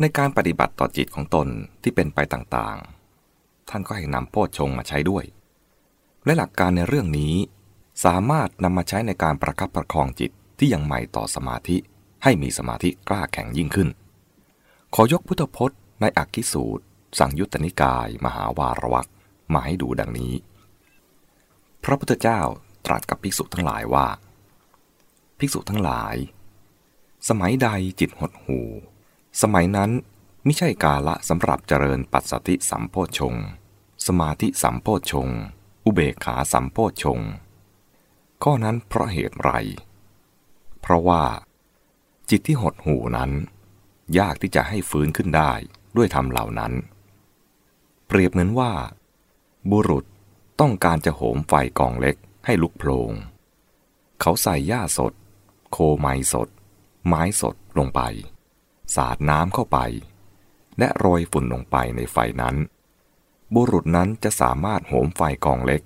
ในการปฏิบัติต่อจิตของตนที่เป็นไปต่างๆ ท่านก็ให้นำโพชฌงมาใช้ด้วย และหลักการในเรื่องนี้ สามารถนำมาใช้ในการประคับประคองจิตที่ยังใหม่ต่อสมาธิให้มีสมาธิกล้าแข็งยิ่งขึ้น ขอยกพุทธพจน์ในอักขิสูตร สังยุตตนิกาย มหาวารวักมาให้ดูดังนี้ พระพุทธเจ้าตรัสกับภิกษุทั้งหลายว่า ภิกษุทั้งหลาย สมัยใดจิตหดหู สมัยนั้นไม่ใช่กาละสำหรับเจริญปัสสติสัมโพชง สมาธิสัมโพชง อุเบกขาสัมโพชง ข้อนั้นเพราะเหตุไร เพราะว่า จิตที่หดหูนั้น ยากที่จะให้ฟื้นขึ้นได้ด้วยธรรมเหล่านั้น เปรียบเหมือนว่า บุรุษต้องการจะโหมไฟกองเล็กให้ลุกโพลง เขาใส่หญ้าสด โคไม้สด ไม้สดลงไป สาดน้ำเข้าไป และโรยฝุ่นลงไปในไฟนั้น บุรุษนั้นจะสามารถโหมไฟกองเล็ก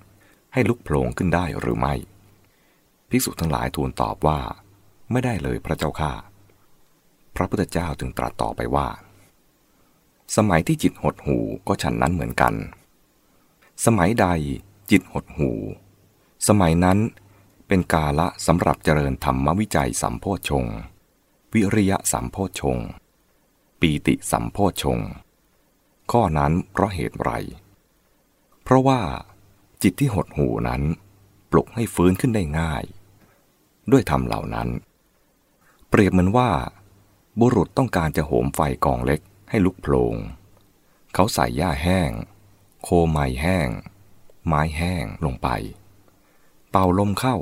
ให้ลุกโผลงขึ้นได้หรือไม่ ภิกษุทั้งหลายทูลตอบว่า ไม่ได้เลยพระเจ้าข้าพระพุทธเจ้าจึงตรัสต่อไปว่า สมัยที่จิตหดหูก็ฉันนั้นเหมือนกัน สมัยใดจิตหดหู สมัยนั้นเป็นกาละสำหรับเจริญธรรมวิจัยสัมโพชง วิริยะสัมโพชง ปีติสัมโพชง ข้อนั้นเพราะเหตุไร เพราะว่าจิตที่หดหูนั้น ปลุกให้ฟื้นขึ้นได้ง่าย ด้วยธรรมเหล่านั้น เปรียบเหมือนว่า บุรุษต้องการจะโหมไฟกองเล็กให้ลุกโผลง เขาใส่หญ้าแห้ง โคไม้แห้ง ไม้แห้งลงไป เป่าลมเข้า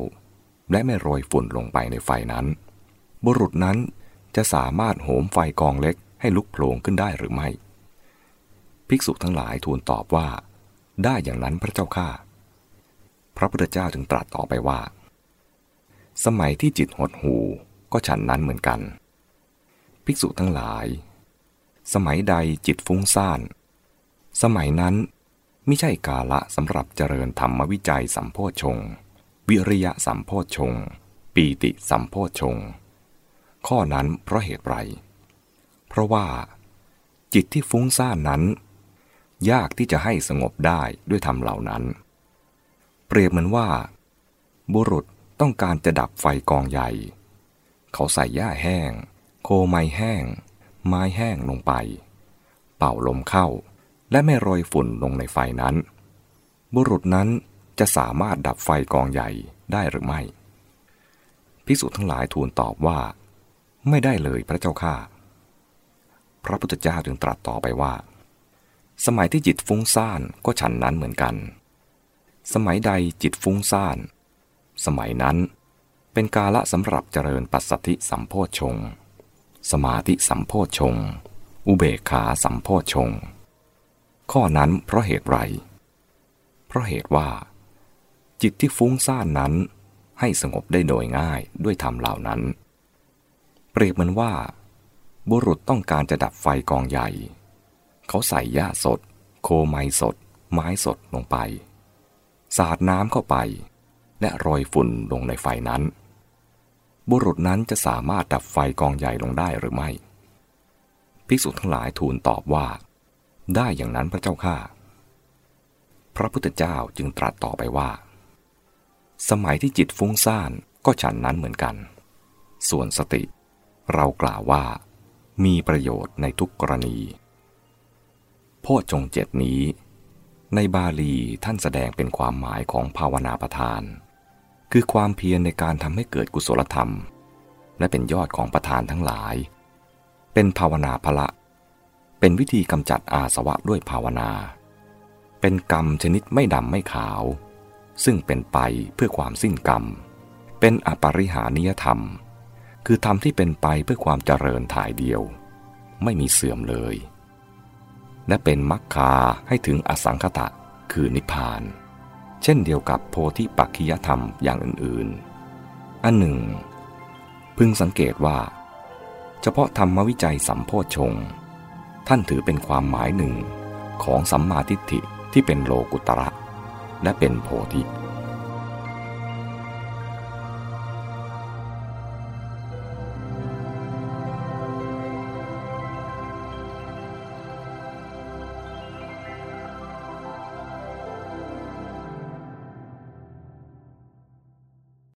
และไม่โรยฝุ่นลงไปในไฟนั้น บุรุษนั้นจะสามารถโหมไฟกองเล็กให้ลุกโผลงขึ้นได้หรือไม่ ภิกษุทั้งหลายทูลตอบว่า ได้อย่างนั้นพระเจ้าข้าพระพุทธเจ้าจึงตรัสต่อไปว่า สมัยที่จิตหดหูก็ฉันนั้นเหมือนกัน ภิกษุทั้งหลาย สมัยใดจิตฟุ้งซ่าน สมัยนั้นไม่ใช่กาละสำหรับเจริญธรรมวิจัยสัมโพชง วิริยะสัมโพชง ปีติสัมโพชง ข้อนั้นเพราะเหตุไร เพราะว่า จิตที่ฟุ้งซ่านนั้น ยากที่จะให้สงบได้ด้วยธรรมเหล่านั้น เปรียบเหมือนว่า บุรุษต้องการจะดับไฟกองใหญ่ เขาใส่หญ้าแห้ง โคไม้แห้ง ไม้แห้งลงไป เป่าลมเข้า และไม่โรยฝุ่นลงในไฟนั้น บุรุษนั้นจะสามารถดับไฟกองใหญ่ได้หรือไม่ ภิกษุทั้งหลายทูลตอบว่า ไม่ได้เลยพระเจ้าข้าพระพุทธเจ้าจึงตรัสต่อไปว่า สมัยที่จิตฟุ้งซ่านก็ฉันนั้นเหมือนกัน สมัยใดจิตฟุ้งซ่าน สมัยนั้นเป็นกาละสำหรับเจริญปัสสติสัมโพชง สมาธิสัมโพชง อุเบกขาสัมโพชง ข้อนั้นเพราะเหตุไร เพราะเหตุว่า จิตที่ฟุ้งซ่านนั้นให้สงบได้โดยง่ายด้วยธรรมเหล่านั้น เปรียบเหมือนว่า บุรุษต้องการจะดับไฟกองใหญ่ เขาใส่หญ้าสด โคไม้สด ไม้สดลงไป สาดน้ำเข้าไป และโรยฝุ่นลงในไฟนั้น บุรุษนั้นจะสามารถดับไฟกองใหญ่ลงได้หรือไม่ ภิกษุทั้งหลายทูลตอบว่า ได้อย่างนั้นพระเจ้าข้าพระพุทธเจ้าจึงตรัสต่อไปว่า สมัยที่จิตฟุ้งซ่านก็ฉันนั้นเหมือนกัน ส่วนสติ เรากล่าวว่า มีประโยชน์ในทุกกรณี โพชฌงเจ็ดนี้ ในบาลีท่านแสดงเป็นความหมายของภาวนาประทาน คือความเพียรในการทำให้เกิดกุศลธรรม และเป็นยอดของประธานทั้งหลาย เป็นภาวนาภละ เป็นวิธีกำจัดอาสวะด้วยภาวนา เป็นกรรมชนิดไม่ดำไม่ขาว ซึ่งเป็นไปเพื่อความสิ้นกรรม เป็นอปริหานิยธรรม คือธรรมที่เป็นไปเพื่อความเจริญถ่ายเดียว ไม่มีเสื่อมเลย และเป็นมรรคาให้ถึงอสังคตะคือนิพพาน เช่นเดียวกับโพธิปักขิยธรรมอย่างอื่นๆ อันหนึ่ง พึงสังเกตว่า เฉพาะธรรมวิจัยสัมโพชง ท่านถือเป็นความหมายหนึ่งของสัมมาทิฏฐิที่เป็นโลกุตระ และเป็นโพธิ